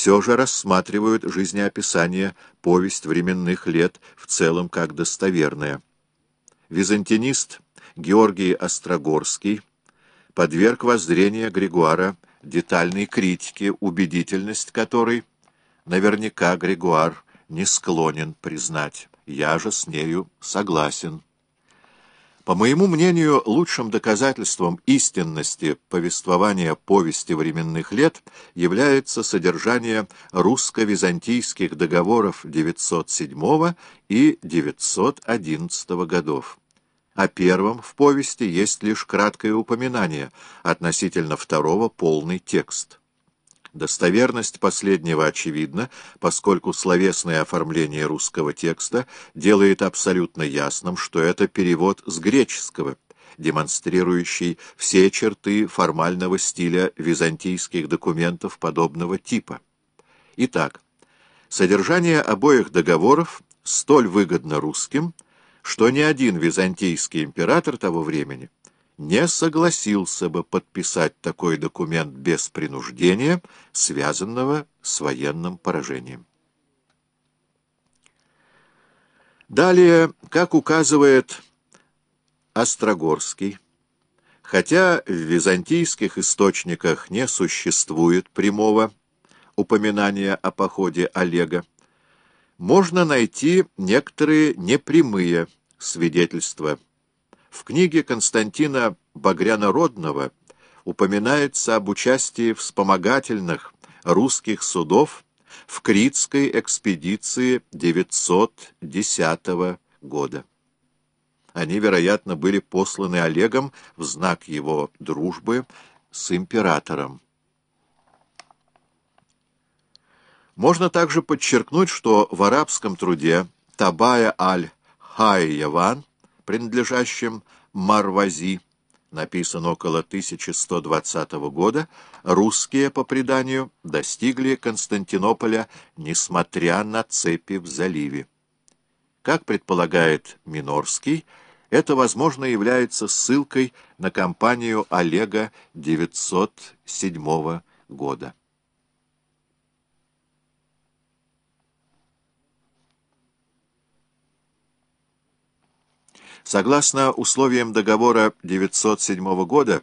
все же рассматривают жизнеописание повесть временных лет в целом как достоверное. Византинист Георгий Острогорский подверг воззрение Григуара детальной критике, убедительность которой наверняка Григуар не склонен признать. Я же с нею согласен. По моему мнению, лучшим доказательством истинности повествования повести временных лет является содержание русско-византийских договоров 907 и 911 годов. О первом в повести есть лишь краткое упоминание, относительно второго — полный текст. Достоверность последнего очевидна, поскольку словесное оформление русского текста делает абсолютно ясным, что это перевод с греческого, демонстрирующий все черты формального стиля византийских документов подобного типа. Итак, содержание обоих договоров столь выгодно русским, что ни один византийский император того времени не согласился бы подписать такой документ без принуждения, связанного с военным поражением. Далее, как указывает Острогорский, хотя в византийских источниках не существует прямого упоминания о походе Олега, можно найти некоторые непрямые свидетельства в книге Константина Багрянородного упоминается об участии вспомогательных русских судов в Критской экспедиции 910 года. Они, вероятно, были посланы Олегом в знак его дружбы с императором. Можно также подчеркнуть, что в арабском труде Табая аль-Хайяван принадлежащем Марвази, написан около 1120 года, русские, по преданию, достигли Константинополя, несмотря на цепи в заливе. Как предполагает Минорский, это, возможно, является ссылкой на кампанию Олега 907 года. Согласно условиям договора 907 года,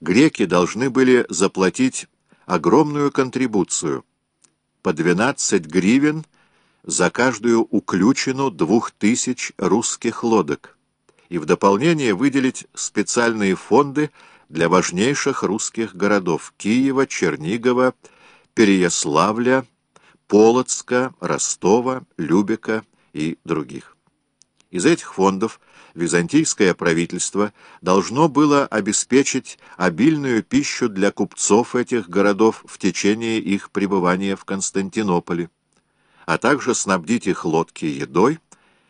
греки должны были заплатить огромную контрибуцию по 12 гривен за каждую уключину двух тысяч русских лодок и в дополнение выделить специальные фонды для важнейших русских городов Киева, Чернигова, Переяславля, Полоцка, Ростова, Любека и других. Из этих фондов византийское правительство должно было обеспечить обильную пищу для купцов этих городов в течение их пребывания в Константинополе, а также снабдить их лодки едой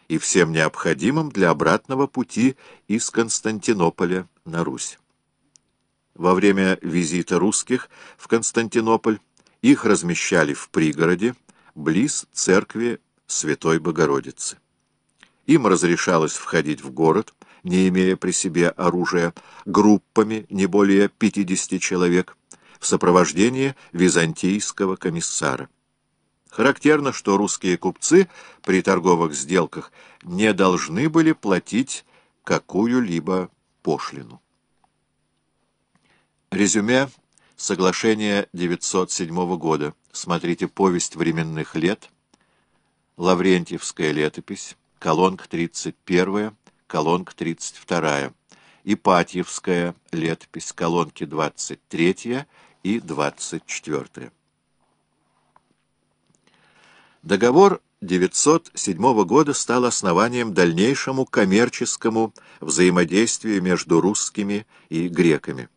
и всем необходимым для обратного пути из Константинополя на Русь. Во время визита русских в Константинополь их размещали в пригороде, близ церкви Святой Богородицы. Им разрешалось входить в город, не имея при себе оружия, группами не более 50 человек, в сопровождении византийского комиссара. Характерно, что русские купцы при торговых сделках не должны были платить какую-либо пошлину. Резюме соглашения 907 года. Смотрите «Повесть временных лет», Лаврентьевская летопись, колонка 31, колонка 32, Ипатьевская летопись, колонки 23 и 24. Договор 907 года стал основанием дальнейшему коммерческому взаимодействию между русскими и греками.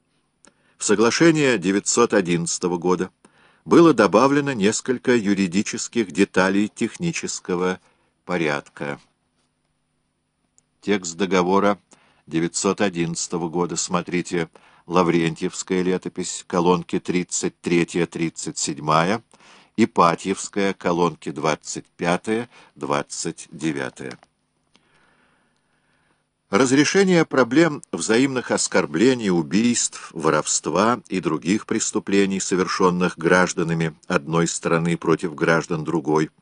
В соглашение 911 года было добавлено несколько юридических деталей технического порядка. Текст договора 911 года. Смотрите Лаврентьевская летопись, колонки 33-37, Ипатьевская, колонки 25-29. Разрешение проблем взаимных оскорблений, убийств, воровства и других преступлений, совершенных гражданами одной страны против граждан другой –